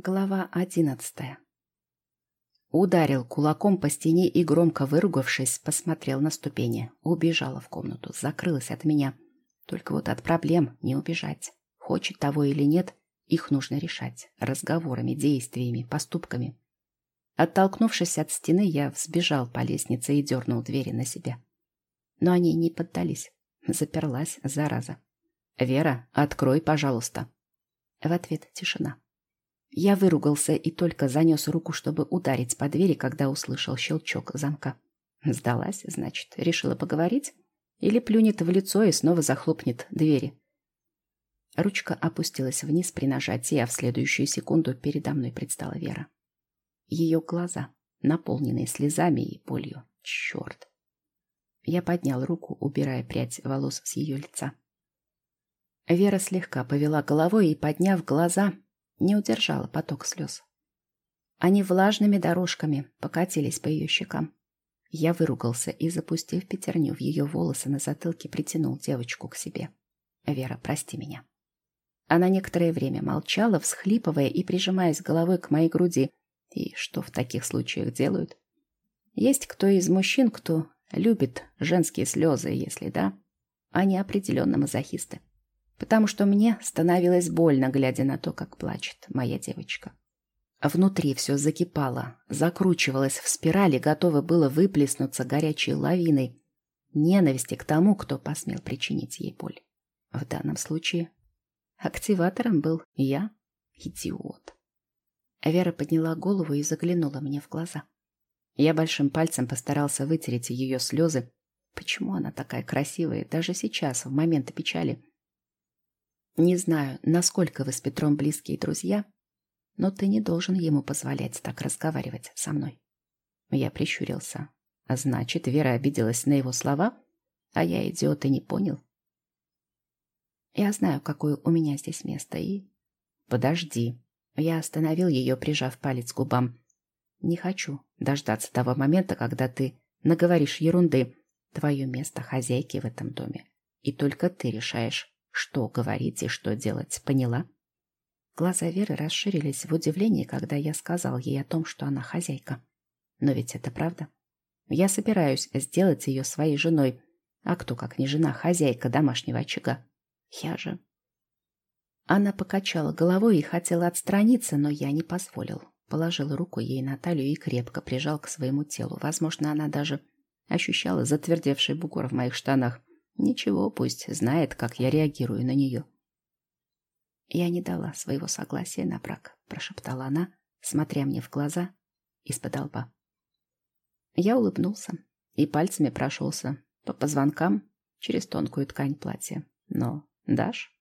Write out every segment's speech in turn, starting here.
Глава одиннадцатая. Ударил кулаком по стене и, громко выругавшись, посмотрел на ступени. Убежала в комнату, закрылась от меня. Только вот от проблем не убежать. Хочет того или нет, их нужно решать. Разговорами, действиями, поступками. Оттолкнувшись от стены, я взбежал по лестнице и дернул двери на себя. Но они не поддались. Заперлась, зараза. «Вера, открой, пожалуйста». В ответ тишина. Я выругался и только занес руку, чтобы ударить по двери, когда услышал щелчок замка. Сдалась, значит, решила поговорить? Или плюнет в лицо и снова захлопнет двери? Ручка опустилась вниз при нажатии, а в следующую секунду передо мной предстала Вера. Ее глаза, наполненные слезами и болью. Черт! Я поднял руку, убирая прядь волос с ее лица. Вера слегка повела головой и, подняв глаза, не удержала поток слез. Они влажными дорожками покатились по ее щекам. Я выругался и, запустив пятерню в ее волосы на затылке, притянул девочку к себе. «Вера, прости меня». Она некоторое время молчала, всхлипывая и прижимаясь головой к моей груди. И что в таких случаях делают? Есть кто из мужчин, кто любит женские слезы, если да, они определенно мазохисты потому что мне становилось больно, глядя на то, как плачет моя девочка. Внутри все закипало, закручивалось в спирали, готово было выплеснуться горячей лавиной ненависти к тому, кто посмел причинить ей боль. В данном случае активатором был я, идиот. Вера подняла голову и заглянула мне в глаза. Я большим пальцем постарался вытереть ее слезы. Почему она такая красивая, даже сейчас, в моменты печали? Не знаю, насколько вы с Петром близкие друзья, но ты не должен ему позволять так разговаривать со мной. Я прищурился. А значит, Вера обиделась на его слова, а я, идиот, и не понял. Я знаю, какое у меня здесь место, и... Подожди. Я остановил ее, прижав палец к губам. Не хочу дождаться того момента, когда ты наговоришь ерунды. Твое место хозяйки в этом доме. И только ты решаешь, что говорить и что делать, поняла? Глаза Веры расширились в удивлении, когда я сказал ей о том, что она хозяйка. Но ведь это правда. Я собираюсь сделать ее своей женой. А кто, как не жена, хозяйка домашнего очага? Я же... Она покачала головой и хотела отстраниться, но я не позволил. Положил руку ей на талию и крепко прижал к своему телу. Возможно, она даже ощущала затвердевший бугор в моих штанах. Ничего, пусть знает, как я реагирую на нее. Я не дала своего согласия на брак, прошептала она, смотря мне в глаза из-под лба. Я улыбнулся и пальцами прошелся по позвонкам через тонкую ткань платья. Но дашь?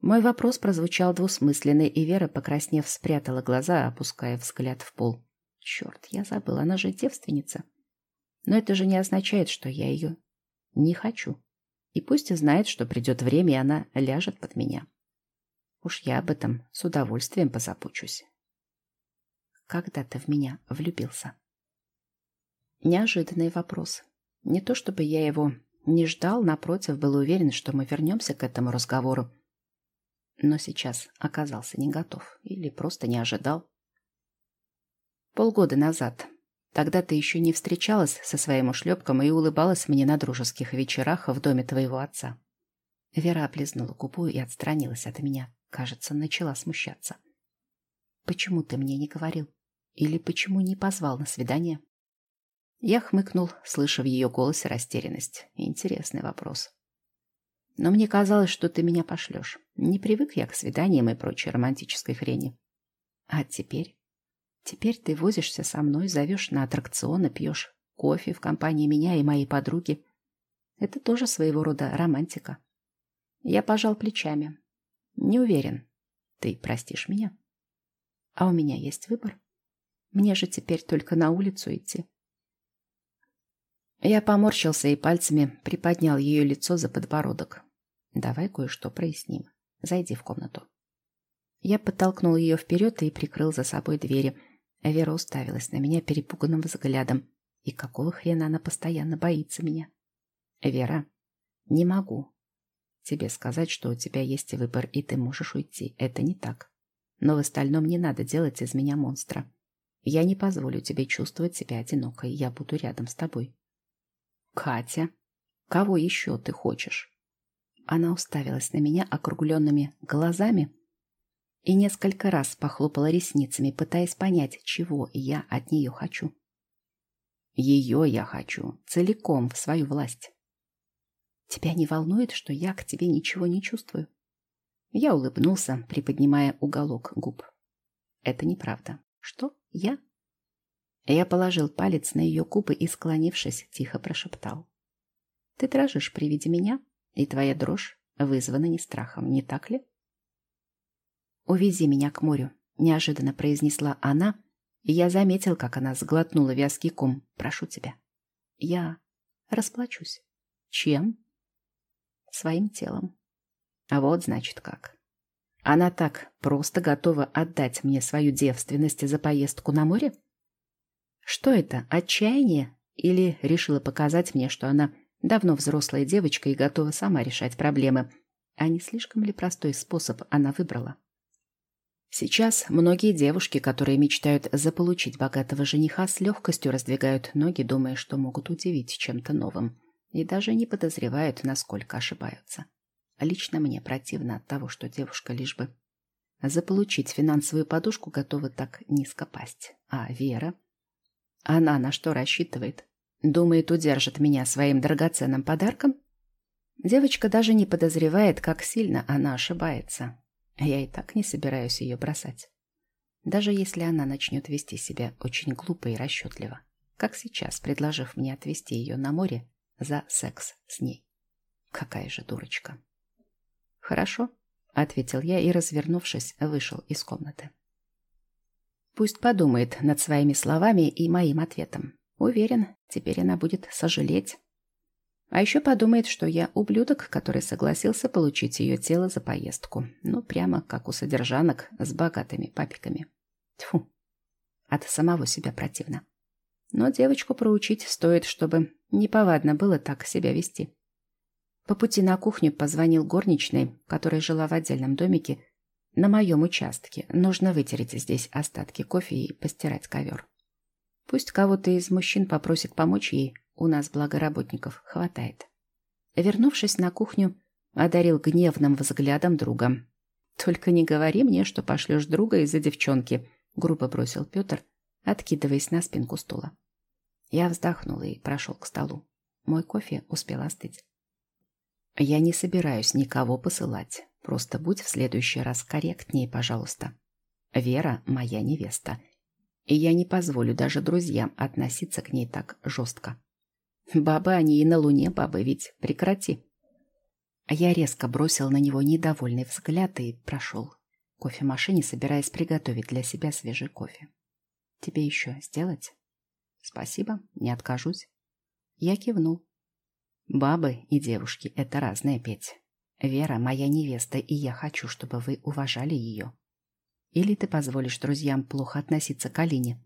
Мой вопрос прозвучал двусмысленно, и Вера, покраснев, спрятала глаза, опуская взгляд в пол. Черт, я забыла, она же девственница. Но это же не означает, что я ее не хочу. И пусть знает, что придет время, и она ляжет под меня. Уж я об этом с удовольствием позапучусь. Когда ты в меня влюбился? Неожиданный вопрос. Не то чтобы я его не ждал, напротив, был уверен, что мы вернемся к этому разговору. Но сейчас оказался не готов или просто не ожидал. Полгода назад Тогда ты еще не встречалась со своим ушлепком и улыбалась мне на дружеских вечерах в доме твоего отца. Вера облизнула губу и отстранилась от меня. Кажется, начала смущаться. «Почему ты мне не говорил? Или почему не позвал на свидание?» Я хмыкнул, слыша в ее голосе растерянность. Интересный вопрос. «Но мне казалось, что ты меня пошлешь. Не привык я к свиданиям и прочей романтической хрени. А теперь Теперь ты возишься со мной, зовешь на аттракционы, пьешь кофе в компании меня и моей подруги. Это тоже своего рода романтика. Я пожал плечами. Не уверен. Ты простишь меня? А у меня есть выбор. Мне же теперь только на улицу идти. Я поморщился и пальцами приподнял ее лицо за подбородок. Давай кое-что проясним. Зайди в комнату. Я подтолкнул ее вперед и прикрыл за собой двери, Вера уставилась на меня перепуганным взглядом. И какого хрена она постоянно боится меня? Вера, не могу тебе сказать, что у тебя есть выбор, и ты можешь уйти. Это не так. Но в остальном не надо делать из меня монстра. Я не позволю тебе чувствовать себя одинокой. Я буду рядом с тобой. Катя, кого еще ты хочешь? Она уставилась на меня округленными глазами и несколько раз похлопала ресницами, пытаясь понять, чего я от нее хочу. Ее я хочу, целиком в свою власть. Тебя не волнует, что я к тебе ничего не чувствую? Я улыбнулся, приподнимая уголок губ. Это неправда. Что? Я? Я положил палец на ее губы и, склонившись, тихо прошептал. Ты дрожишь при виде меня, и твоя дрожь вызвана не страхом, не так ли? «Увези меня к морю», — неожиданно произнесла она, и я заметил, как она сглотнула вязкий ком. «Прошу тебя». «Я расплачусь». «Чем?» «Своим телом». «А вот, значит, как». Она так просто готова отдать мне свою девственность за поездку на море? Что это, отчаяние? Или решила показать мне, что она давно взрослая девочка и готова сама решать проблемы? А не слишком ли простой способ она выбрала? Сейчас многие девушки, которые мечтают заполучить богатого жениха, с легкостью раздвигают ноги, думая, что могут удивить чем-то новым, и даже не подозревают, насколько ошибаются. Лично мне противно от того, что девушка лишь бы заполучить финансовую подушку готова так низко пасть. А Вера? Она на что рассчитывает? Думает, удержит меня своим драгоценным подарком? Девочка даже не подозревает, как сильно она ошибается. Я и так не собираюсь ее бросать. Даже если она начнет вести себя очень глупо и расчетливо, как сейчас, предложив мне отвезти ее на море за секс с ней. Какая же дурочка. «Хорошо», — ответил я и, развернувшись, вышел из комнаты. Пусть подумает над своими словами и моим ответом. Уверен, теперь она будет сожалеть а еще подумает, что я ублюдок, который согласился получить ее тело за поездку. Ну, прямо как у содержанок с богатыми папиками. Тьфу, от самого себя противно. Но девочку проучить стоит, чтобы неповадно было так себя вести. По пути на кухню позвонил горничной, которая жила в отдельном домике на моем участке. Нужно вытереть здесь остатки кофе и постирать ковер. Пусть кого-то из мужчин попросит помочь ей, у нас, благо, работников хватает. Вернувшись на кухню, одарил гневным взглядом друга. «Только не говори мне, что пошлешь друга из-за девчонки», — грубо бросил Петр, откидываясь на спинку стула. Я вздохнул и прошел к столу. Мой кофе успел остыть. «Я не собираюсь никого посылать. Просто будь в следующий раз корректнее, пожалуйста. Вера — моя невеста, и я не позволю даже друзьям относиться к ней так жестко. Бабы они и на луне бабы, ведь прекрати. А я резко бросил на него недовольный взгляд и прошел кофемашине, собираясь приготовить для себя свежий кофе. Тебе еще сделать? Спасибо, не откажусь. Я кивнул. Бабы и девушки — это разные, Петь. Вера — моя невеста, и я хочу, чтобы вы уважали ее. Или ты позволишь друзьям плохо относиться к Алине?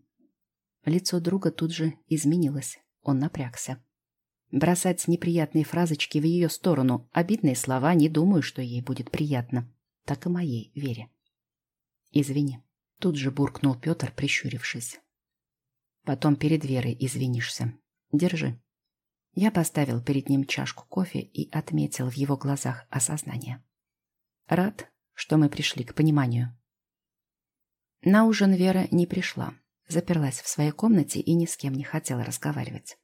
Лицо друга тут же изменилось. Он напрягся. Бросать неприятные фразочки в ее сторону, обидные слова, не думаю, что ей будет приятно. Так и моей Вере. Извини. Тут же буркнул Петр, прищурившись. Потом перед Верой извинишься. Держи. Я поставил перед ним чашку кофе и отметил в его глазах осознание. Рад, что мы пришли к пониманию. На ужин Вера не пришла. Заперлась в своей комнате и ни с кем не хотела разговаривать.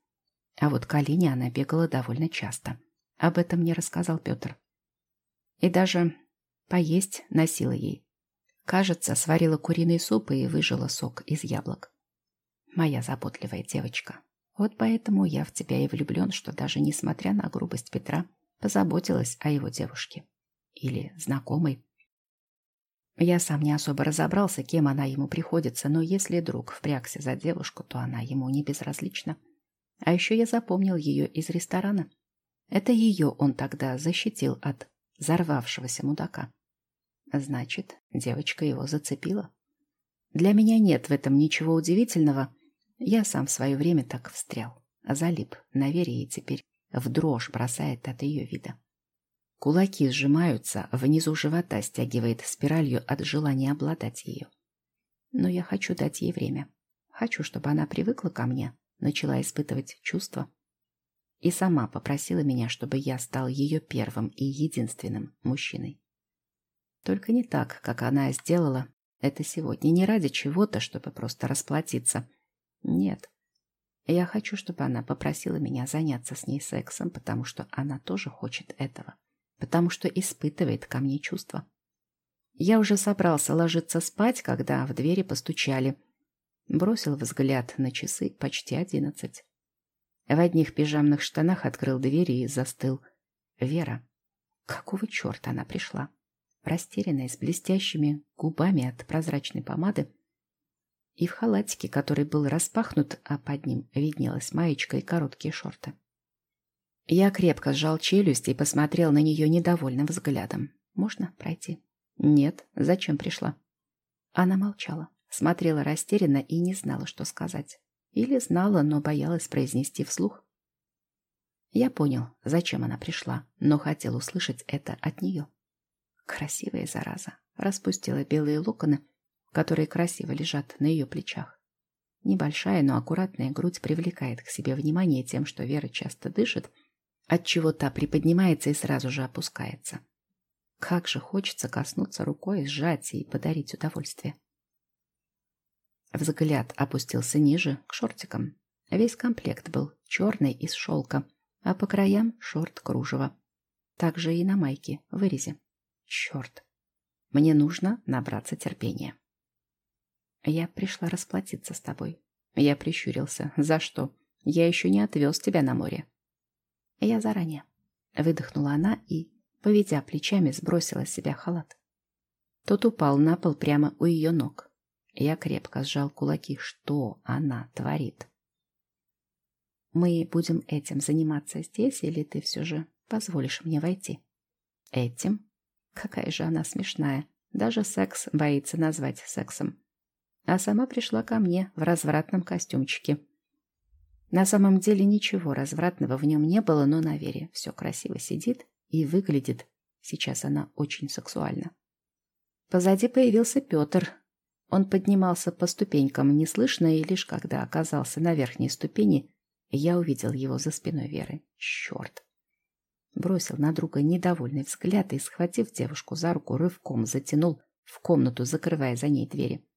А вот к Алине она бегала довольно часто. Об этом мне рассказал Петр. И даже поесть носила ей. Кажется, сварила куриный суп и выжила сок из яблок. Моя заботливая девочка. Вот поэтому я в тебя и влюблен, что даже несмотря на грубость Петра, позаботилась о его девушке. Или знакомой. Я сам не особо разобрался, кем она ему приходится, но если друг впрягся за девушку, то она ему не безразлична. А еще я запомнил ее из ресторана. Это ее он тогда защитил от взорвавшегося мудака. Значит, девочка его зацепила. Для меня нет в этом ничего удивительного. Я сам в свое время так встрял. Залип на вере и теперь в дрожь бросает от ее вида. Кулаки сжимаются, внизу живота стягивает спиралью от желания обладать ее. Но я хочу дать ей время. Хочу, чтобы она привыкла ко мне, начала испытывать чувства. И сама попросила меня, чтобы я стал ее первым и единственным мужчиной. Только не так, как она сделала это сегодня, не ради чего-то, чтобы просто расплатиться. Нет. Я хочу, чтобы она попросила меня заняться с ней сексом, потому что она тоже хочет этого потому что испытывает ко мне чувства. Я уже собрался ложиться спать, когда в двери постучали. Бросил взгляд на часы почти одиннадцать. В одних пижамных штанах открыл двери и застыл. Вера. Какого черта она пришла? Растерянная, с блестящими губами от прозрачной помады, и в халатике, который был распахнут, а под ним виднелась маечка и короткие шорты. Я крепко сжал челюсть и посмотрел на нее недовольным взглядом. «Можно пройти?» «Нет. Зачем пришла?» Она молчала, смотрела растерянно и не знала, что сказать. Или знала, но боялась произнести вслух. Я понял, зачем она пришла, но хотел услышать это от нее. Красивая зараза. Распустила белые локоны, которые красиво лежат на ее плечах. Небольшая, но аккуратная грудь привлекает к себе внимание тем, что Вера часто дышит, отчего та приподнимается и сразу же опускается. Как же хочется коснуться рукой, сжать и подарить удовольствие. Взгляд опустился ниже, к шортикам. Весь комплект был черный из шелка, а по краям шорт кружева. Также и на майке, вырезе. Черт. Мне нужно набраться терпения. Я пришла расплатиться с тобой. Я прищурился. За что? Я еще не отвез тебя на море. Я заранее. Выдохнула она и, поведя плечами, сбросила с себя халат. Тот упал на пол прямо у ее ног. Я крепко сжал кулаки. Что она творит? Мы будем этим заниматься здесь, или ты все же позволишь мне войти? Этим? Какая же она смешная. Даже секс боится назвать сексом. А сама пришла ко мне в развратном костюмчике. На самом деле ничего развратного в нем не было, но на Вере все красиво сидит и выглядит. Сейчас она очень сексуально. Позади появился Петр. Он поднимался по ступенькам неслышно, и лишь когда оказался на верхней ступени, я увидел его за спиной Веры. Черт! Бросил на друга недовольный взгляд и, схватив девушку за руку, рывком затянул в комнату, закрывая за ней двери.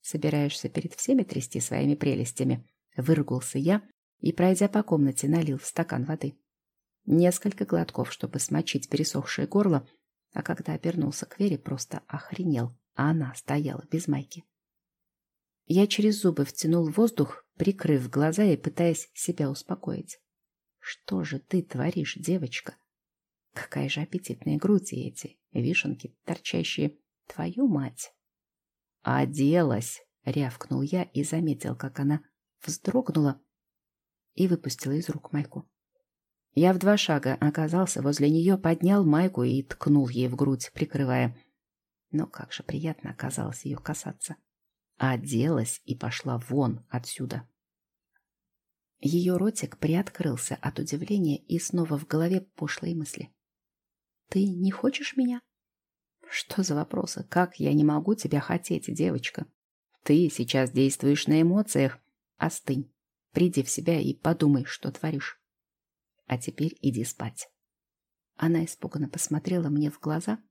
«Собираешься перед всеми трясти своими прелестями?» Выругался я и, пройдя по комнате, налил в стакан воды. Несколько глотков, чтобы смочить пересохшее горло, а когда обернулся к Вере, просто охренел, а она стояла без майки. Я через зубы втянул воздух, прикрыв глаза и пытаясь себя успокоить. «Что же ты творишь, девочка? Какая же аппетитные груди эти, вишенки торчащие. Твою мать!» «Оделась!» — рявкнул я и заметил, как она вздрогнула и выпустила из рук майку. Я в два шага оказался возле нее, поднял майку и ткнул ей в грудь, прикрывая. Но как же приятно оказалось ее касаться. Оделась и пошла вон отсюда. Ее ротик приоткрылся от удивления и снова в голове пошлые мысли. «Ты не хочешь меня?» «Что за вопросы? Как я не могу тебя хотеть, девочка? Ты сейчас действуешь на эмоциях, Остынь, приди в себя и подумай, что творишь. А теперь иди спать. Она испуганно посмотрела мне в глаза,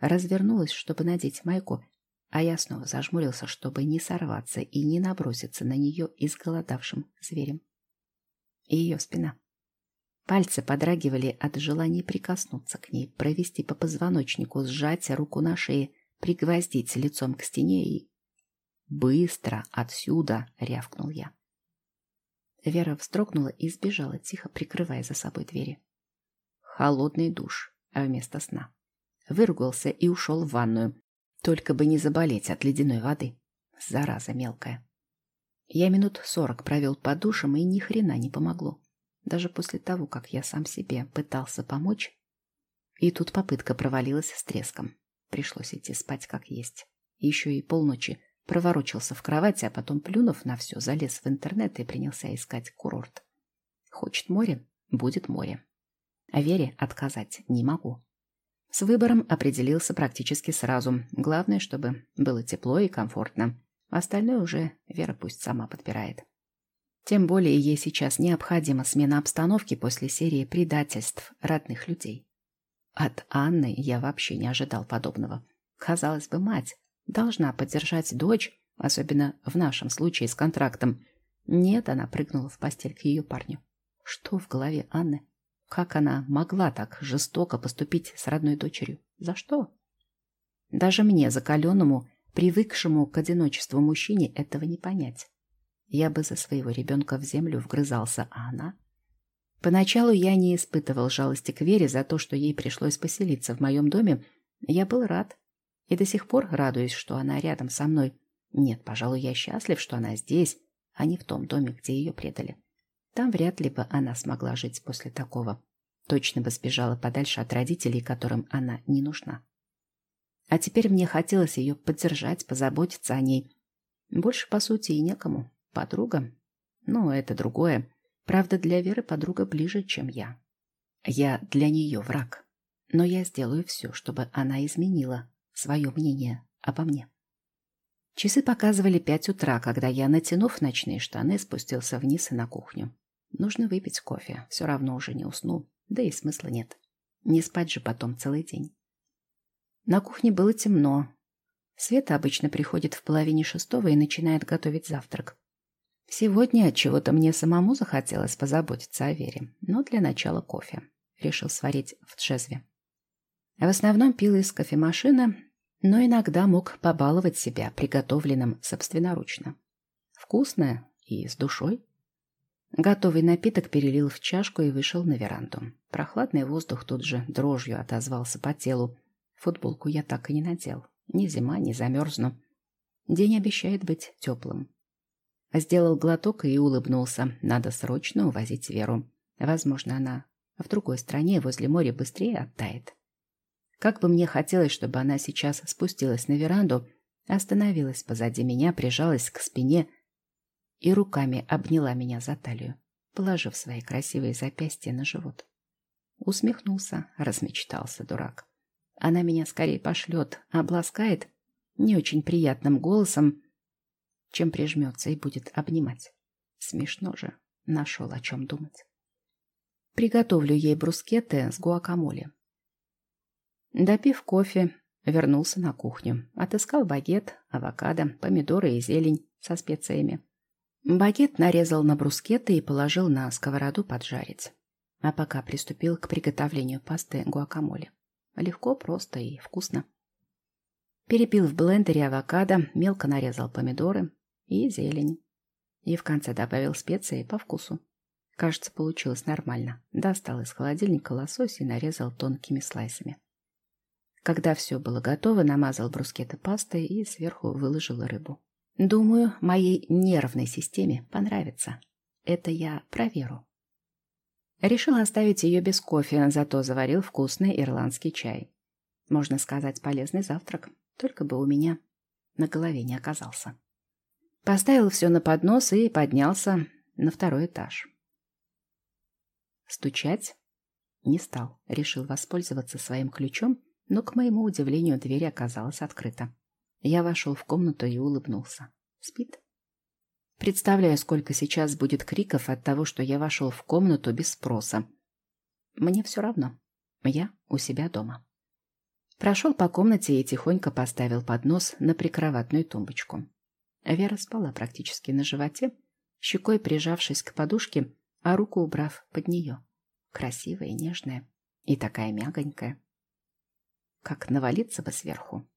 развернулась, чтобы надеть майку, а я снова зажмурился, чтобы не сорваться и не наброситься на нее изголодавшим зверем. И ее спина. Пальцы подрагивали от желания прикоснуться к ней, провести по позвоночнику, сжать руку на шее, пригвоздить лицом к стене и «Быстро! Отсюда!» — рявкнул я. Вера вздрогнула и сбежала, тихо прикрывая за собой двери. Холодный душ, а вместо сна. Выругался и ушел в ванную. Только бы не заболеть от ледяной воды. Зараза мелкая. Я минут сорок провел под душем, и ни хрена не помогло. Даже после того, как я сам себе пытался помочь. И тут попытка провалилась с треском. Пришлось идти спать как есть. Еще и полночи Проворочился в кровати, а потом, плюнув на все, залез в интернет и принялся искать курорт. Хочет море? Будет море. А Вере отказать не могу. С выбором определился практически сразу. Главное, чтобы было тепло и комфортно. Остальное уже Вера пусть сама подбирает. Тем более ей сейчас необходима смена обстановки после серии предательств родных людей. От Анны я вообще не ожидал подобного. Казалось бы, мать должна поддержать дочь, особенно в нашем случае с контрактом. Нет, она прыгнула в постель к ее парню. Что в голове Анны? Как она могла так жестоко поступить с родной дочерью? За что? Даже мне, закаленному, привыкшему к одиночеству мужчине, этого не понять. Я бы за своего ребенка в землю вгрызался, а она... Поначалу я не испытывал жалости к Вере за то, что ей пришлось поселиться в моем доме. Я был рад. И до сих пор радуюсь, что она рядом со мной. Нет, пожалуй, я счастлив, что она здесь, а не в том доме, где ее предали. Там вряд ли бы она смогла жить после такого. Точно бы сбежала подальше от родителей, которым она не нужна. А теперь мне хотелось ее поддержать, позаботиться о ней. Больше, по сути, и некому. Подруга? Ну, это другое. Правда, для Веры подруга ближе, чем я. Я для нее враг. Но я сделаю все, чтобы она изменила свое мнение обо мне. Часы показывали пять утра, когда я, натянув ночные штаны, спустился вниз и на кухню. Нужно выпить кофе, все равно уже не усну, да и смысла нет. Не спать же потом целый день. На кухне было темно. Света обычно приходит в половине шестого и начинает готовить завтрак. Сегодня от чего-то мне самому захотелось позаботиться о Вере, но для начала кофе. Решил сварить в джезве. В основном пил из кофемашины, но иногда мог побаловать себя приготовленным собственноручно. Вкусное и с душой. Готовый напиток перелил в чашку и вышел на веранду. Прохладный воздух тут же дрожью отозвался по телу. Футболку я так и не надел. Ни зима, ни замерзну. День обещает быть теплым. Сделал глоток и улыбнулся. Надо срочно увозить Веру. Возможно, она в другой стране возле моря быстрее оттает. Как бы мне хотелось, чтобы она сейчас спустилась на веранду, остановилась позади меня, прижалась к спине и руками обняла меня за талию, положив свои красивые запястья на живот. Усмехнулся, размечтался дурак. Она меня скорее пошлет, обласкает не очень приятным голосом, чем прижмется и будет обнимать. Смешно же, нашел о чем думать. Приготовлю ей брускеты с гуакамоле. Допив кофе, вернулся на кухню. Отыскал багет, авокадо, помидоры и зелень со специями. Багет нарезал на брускеты и положил на сковороду поджарить. А пока приступил к приготовлению пасты гуакамоле. Легко, просто и вкусно. Перепил в блендере авокадо, мелко нарезал помидоры, и зелень. И в конце добавил специи по вкусу. Кажется, получилось нормально. Достал из холодильника лосось и нарезал тонкими слайсами. Когда все было готово, намазал брускеты пастой и сверху выложил рыбу. Думаю, моей нервной системе понравится. Это я проверю. Решил оставить ее без кофе, зато заварил вкусный ирландский чай. Можно сказать, полезный завтрак, только бы у меня на голове не оказался. Поставил все на поднос и поднялся на второй этаж. Стучать не стал. Решил воспользоваться своим ключом, но, к моему удивлению, дверь оказалась открыта. Я вошел в комнату и улыбнулся. Спит? Представляю, сколько сейчас будет криков от того, что я вошел в комнату без спроса. Мне все равно. Я у себя дома. Прошел по комнате и тихонько поставил поднос на прикроватную тумбочку. Вера спала практически на животе, щекой прижавшись к подушке, а руку убрав под нее. Красивая и нежная, и такая мягонькая. Как навалиться бы сверху.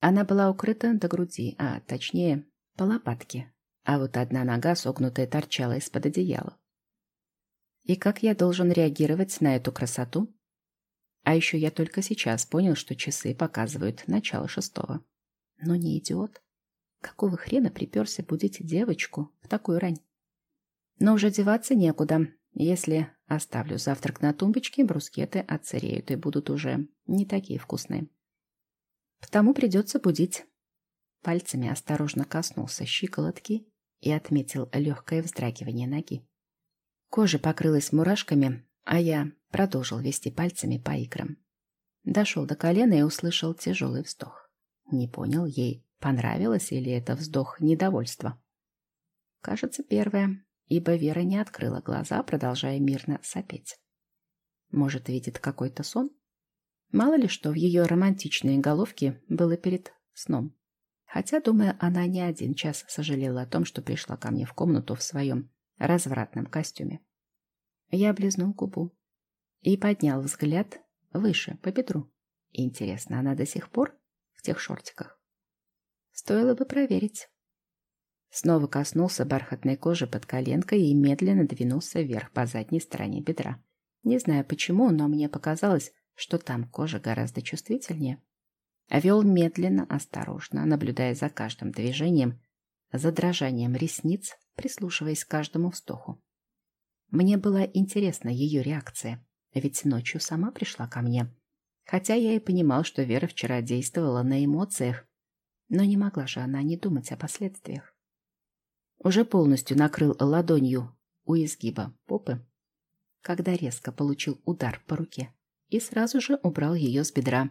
Она была укрыта до груди, а точнее по лопатке, а вот одна нога согнутая торчала из-под одеяла. И как я должен реагировать на эту красоту? А еще я только сейчас понял, что часы показывают начало шестого. Но не идиот. Какого хрена приперся будить девочку в такую рань? Но уже деваться некуда. Если оставлю завтрак на тумбочке, брускеты отсыреют и будут уже не такие вкусные. Потому придется будить. Пальцами осторожно коснулся щиколотки и отметил легкое вздрагивание ноги. Кожа покрылась мурашками, А я продолжил вести пальцами по икрам. Дошел до колена и услышал тяжелый вздох. Не понял, ей понравилось или это вздох недовольства. Кажется, первое, ибо Вера не открыла глаза, продолжая мирно сопеть. Может, видит какой-то сон? Мало ли что в ее романтичной головке было перед сном. Хотя, думаю, она не один час сожалела о том, что пришла ко мне в комнату в своем развратном костюме. Я облизнул губу и поднял взгляд выше, по бедру. Интересно, она до сих пор в тех шортиках? Стоило бы проверить. Снова коснулся бархатной кожи под коленкой и медленно двинулся вверх по задней стороне бедра. Не знаю почему, но мне показалось, что там кожа гораздо чувствительнее. Вел медленно, осторожно, наблюдая за каждым движением, за дрожанием ресниц, прислушиваясь к каждому вздоху. Мне была интересна ее реакция, ведь ночью сама пришла ко мне. Хотя я и понимал, что Вера вчера действовала на эмоциях, но не могла же она не думать о последствиях. Уже полностью накрыл ладонью у изгиба попы, когда резко получил удар по руке и сразу же убрал ее с бедра.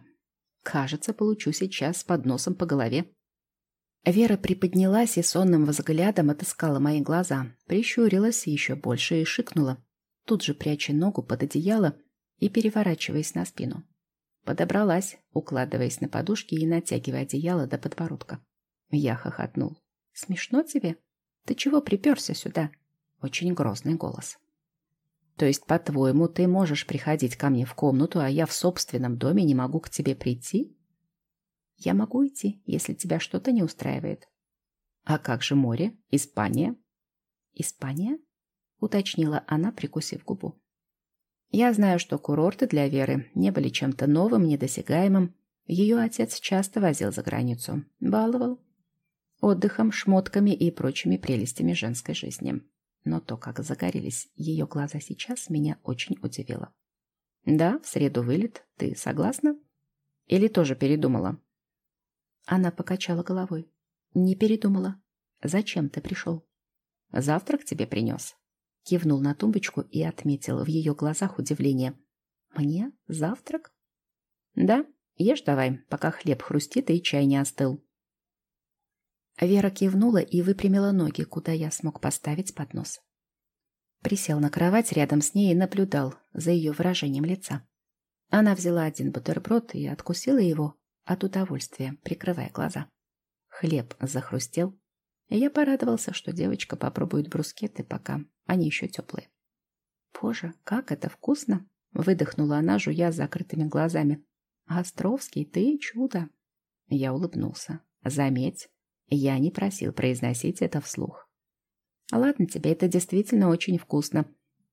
Кажется, получу сейчас с подносом по голове. Вера приподнялась и сонным взглядом отыскала мои глаза, прищурилась еще больше и шикнула, тут же пряча ногу под одеяло и переворачиваясь на спину. Подобралась, укладываясь на подушки и натягивая одеяло до подбородка. Я хохотнул. «Смешно тебе? Ты чего приперся сюда?» Очень грозный голос. «То есть, по-твоему, ты можешь приходить ко мне в комнату, а я в собственном доме не могу к тебе прийти?» Я могу идти, если тебя что-то не устраивает. А как же море? Испания? Испания? Уточнила она, прикусив губу. Я знаю, что курорты для Веры не были чем-то новым, недосягаемым. Ее отец часто возил за границу, баловал отдыхом, шмотками и прочими прелестями женской жизни. Но то, как загорелись ее глаза сейчас, меня очень удивило. «Да, в среду вылет. Ты согласна? Или тоже передумала?» Она покачала головой. Не передумала. Зачем ты пришел? Завтрак тебе принес. Кивнул на тумбочку и отметил в ее глазах удивление. Мне? Завтрак? Да, ешь давай, пока хлеб хрустит и чай не остыл. Вера кивнула и выпрямила ноги, куда я смог поставить поднос. Присел на кровать рядом с ней и наблюдал за ее выражением лица. Она взяла один бутерброд и откусила его, от удовольствия, прикрывая глаза. Хлеб захрустел, и я порадовался, что девочка попробует брускеты, пока они еще теплые. «Боже, как это вкусно!» — выдохнула она, жуя закрытыми глазами. «Островский, ты чудо!» Я улыбнулся. «Заметь, я не просил произносить это вслух». «Ладно тебе, это действительно очень вкусно.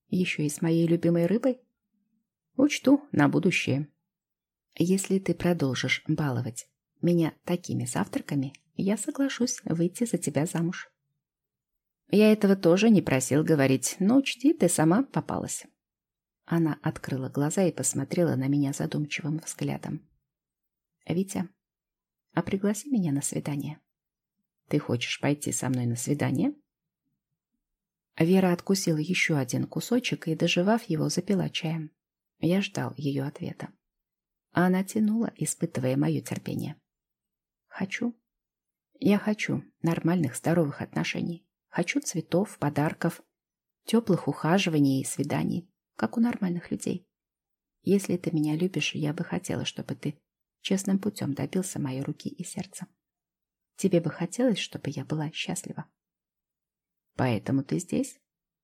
Еще и с моей любимой рыбой?» «Учту на будущее», если ты продолжишь баловать меня такими завтраками, я соглашусь выйти за тебя замуж. Я этого тоже не просил говорить, но учти, ты сама попалась. Она открыла глаза и посмотрела на меня задумчивым взглядом. «Витя, а пригласи меня на свидание. Ты хочешь пойти со мной на свидание?» Вера откусила еще один кусочек и, доживав его, запила чаем. Я ждал ее ответа. Она тянула, испытывая мое терпение. Хочу. Я хочу нормальных, здоровых отношений. Хочу цветов, подарков, теплых ухаживаний и свиданий, как у нормальных людей. Если ты меня любишь, я бы хотела, чтобы ты честным путем добился моей руки и сердца. Тебе бы хотелось, чтобы я была счастлива. Поэтому ты здесь?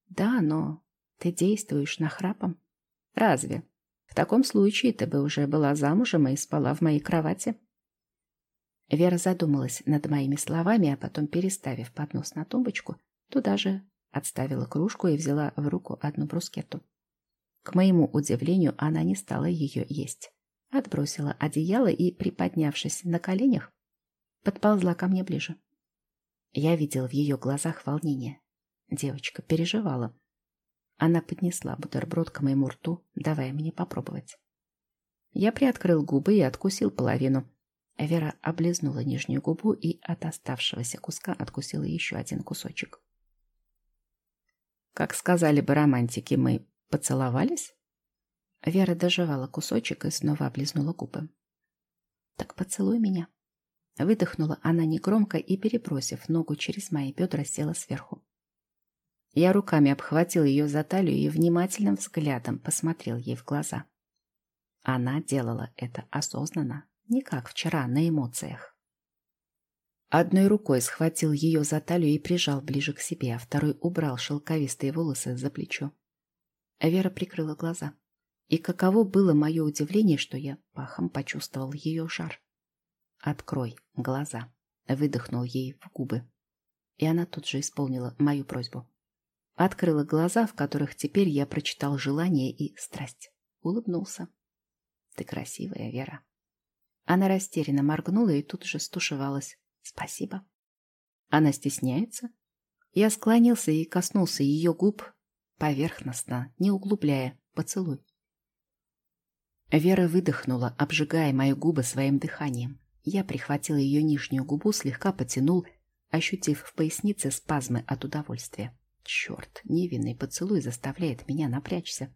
Да, но ты действуешь нахрапом. Разве? В таком случае ты бы уже была замужем и спала в моей кровати. Вера задумалась над моими словами, а потом, переставив поднос на тумбочку, туда же отставила кружку и взяла в руку одну брускетту. К моему удивлению, она не стала ее есть. Отбросила одеяло и, приподнявшись на коленях, подползла ко мне ближе. Я видел в ее глазах волнение. Девочка переживала. Она поднесла бутерброд к моему рту, давая мне попробовать. Я приоткрыл губы и откусил половину. Вера облизнула нижнюю губу и от оставшегося куска откусила еще один кусочек. Как сказали бы романтики, мы поцеловались? Вера доживала кусочек и снова облизнула губы. «Так поцелуй меня». Выдохнула она негромко и, перебросив ногу через мои бедра, села сверху. Я руками обхватил ее за талию и внимательным взглядом посмотрел ей в глаза. Она делала это осознанно, не как вчера на эмоциях. Одной рукой схватил ее за талию и прижал ближе к себе, а второй убрал шелковистые волосы за плечо. Вера прикрыла глаза. И каково было мое удивление, что я пахом почувствовал ее жар. «Открой глаза», — выдохнул ей в губы. И она тут же исполнила мою просьбу. Открыла глаза, в которых теперь я прочитал желание и страсть. Улыбнулся. «Ты красивая, Вера». Она растерянно моргнула и тут же стушевалась. «Спасибо». Она стесняется? Я склонился и коснулся ее губ поверхностно, не углубляя поцелуй. Вера выдохнула, обжигая мои губы своим дыханием. Я прихватил ее нижнюю губу, слегка потянул, ощутив в пояснице спазмы от удовольствия. Черт, невинный поцелуй заставляет меня напрячься.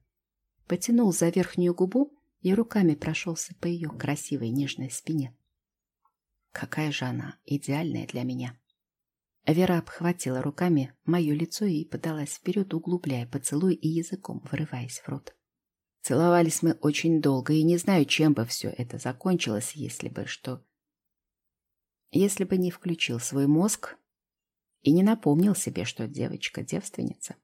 Потянул за верхнюю губу и руками прошелся по ее красивой нежной спине. Какая же она идеальная для меня. Вера обхватила руками мое лицо и подалась вперед, углубляя поцелуй и языком вырываясь в рот. Целовались мы очень долго, и не знаю, чем бы все это закончилось, если бы что... Если бы не включил свой мозг и не напомнил себе, что девочка девственница.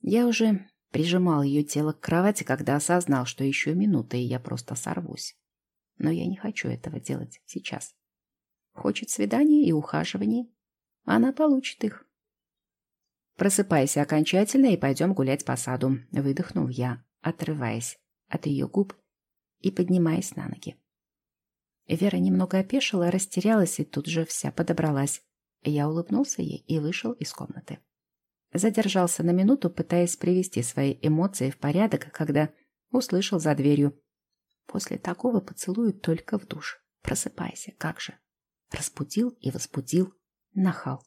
Я уже прижимал ее тело к кровати, когда осознал, что еще минута, и я просто сорвусь. Но я не хочу этого делать сейчас. Хочет свиданий и ухаживаний. Она получит их. Просыпайся окончательно и пойдем гулять по саду. Выдохнул я, отрываясь от ее губ и поднимаясь на ноги. Вера немного опешила, растерялась и тут же вся подобралась. Я улыбнулся ей и вышел из комнаты. Задержался на минуту, пытаясь привести свои эмоции в порядок, когда услышал за дверью. После такого поцелую только в душ. Просыпайся, как же. Разбудил и возбудил. Нахал.